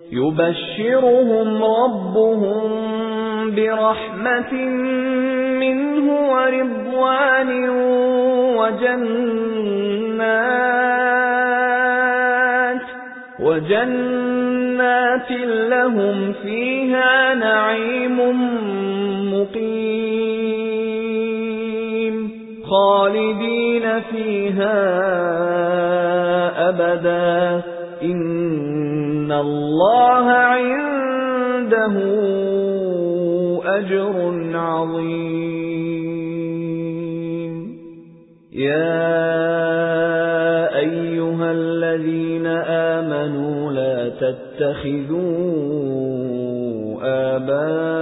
يُبَشِّرُهُمْ رَبُّهُم بِرَحْمَةٍ مِّنْهُ وَرِضْوَانٍ وَجَنَّاتٍ وَجَنَّاتٍ لَّهُمْ فِيهَا نَعِيمٌ مُّقِيمٌ خَالِدِينَ فِيهَا أَبَدًا إِنَّ اللَّهَ عِندَهُ أَجْرٌ عَظِيمٌ. يَا أَيُّهَا الَّذِينَ آمَنُوا لَا تَتَّخِذُوا آبَاءَكُمْ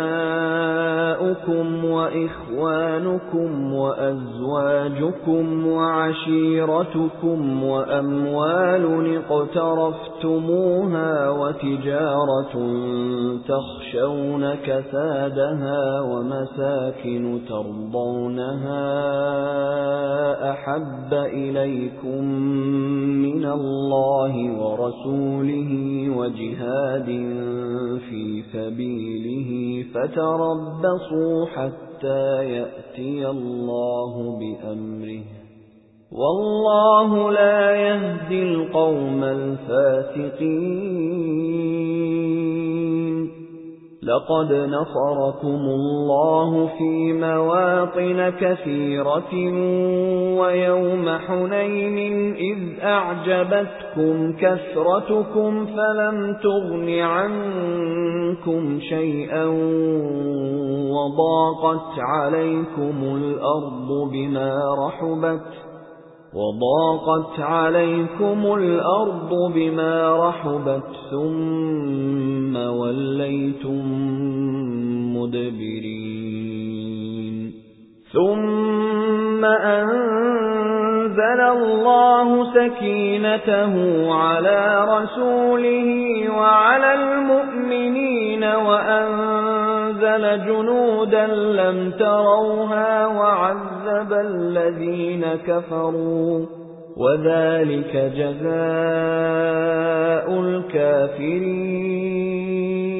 وَإِخْوَانُكُمْ وَأَزْوَاجُكُمْ وَعَشِيرَتُكُمْ وَأَمْوَالٌ اقْتَرَفْتُمُوهَا وَتِجَارَةٌ تَخْشَوْنَ كَسَادَهَا وَمَسَاكِنُ تَرْضَوْنَهَا أَحَبَّ إِلَيْكُم مِّنَ اللَّهِ وَرَسُولِهِ وَجِهَادٍ فِي سَبِيلِهِ فَتَرَبَّصُوا حَتَّى يَأْتِيَ اللَّهُ بِأَمْرِهِ. وَاللَّهُ لَا يَهْدِي الْقَوْمَ الْفَاسِقِينَ. لَقَدْ نَصَرَكُمُ اللَّهُ فِي مَوَاطِنَ كَثِيرَةٍ وَيَوْمَ حُنَيْنٍ إِذْ أَعْجَبَتْكُمْ كَثْرَتُكُمْ فَلَمْ تُغْنِ عَنكُمْ شَيْئًا وَضَاقَتْ عَلَيْكُمُ الْأَرْضُ بِمَا رَحُبَتْ وَضَاقَتْ عَلَيْكُمُ الْأَرْضُ بِمَا رَحُبَتْ ثُمَّ وَلَّيْتُمْ مُدْبِرِينَ. ثُمَّ أَنزَلَ اللَّهُ سَكِينَتَهُ عَلَى رَسُولِهِ وَعَلَى وَأَنزَلَ جُنُودًا لَّمْ تَرَوْهَا وَعَذَّبَ الَّذِينَ كَفَرُوا وَذَلِكَ جَزَاءُ الْكَافِرِينَ